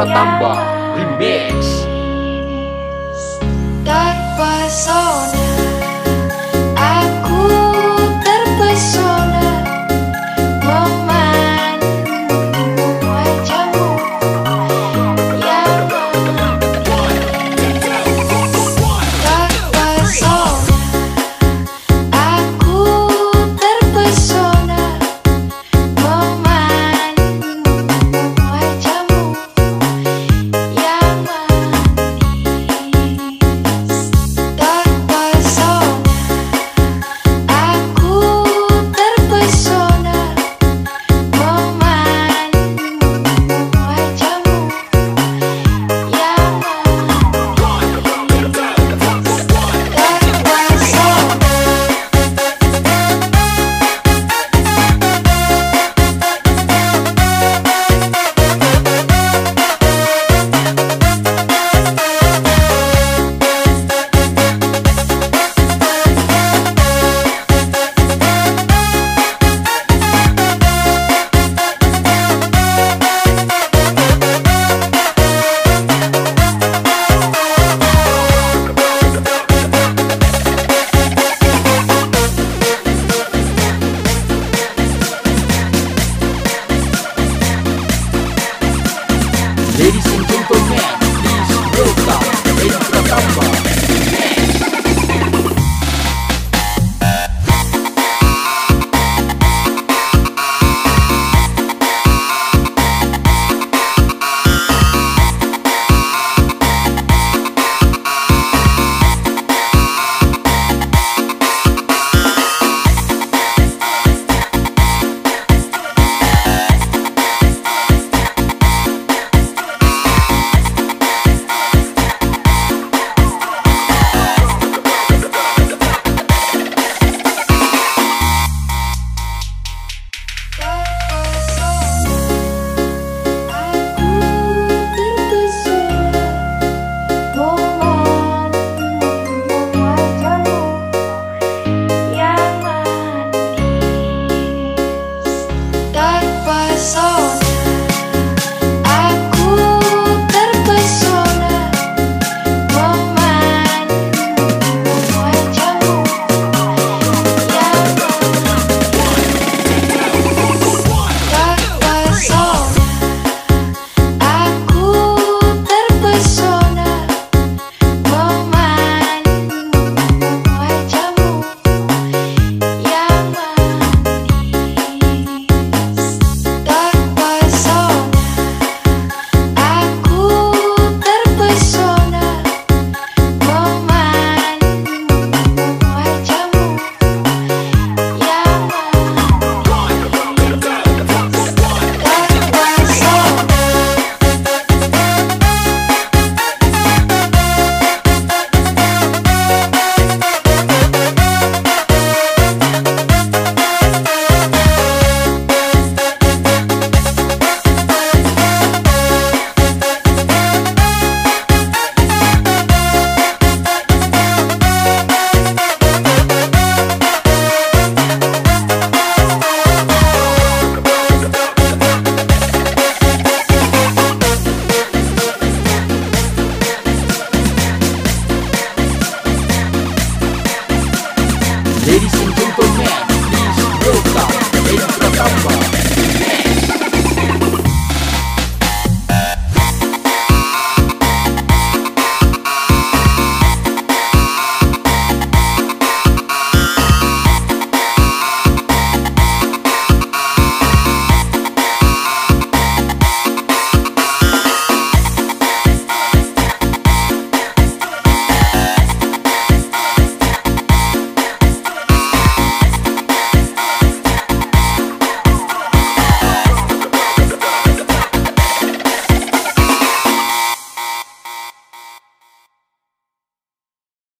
Pratamba Remix.